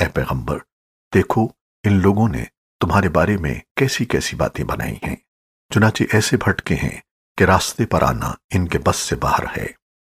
اے پیغمبر، دیکھو، ان لوگوں نے تمہارے بارے میں کیسی کیسی باتیں بنائی ہیں۔ چنانچہ ایسے بھٹکے ہیں کہ راستے پر آنا ان کے بس سے باہر ہے۔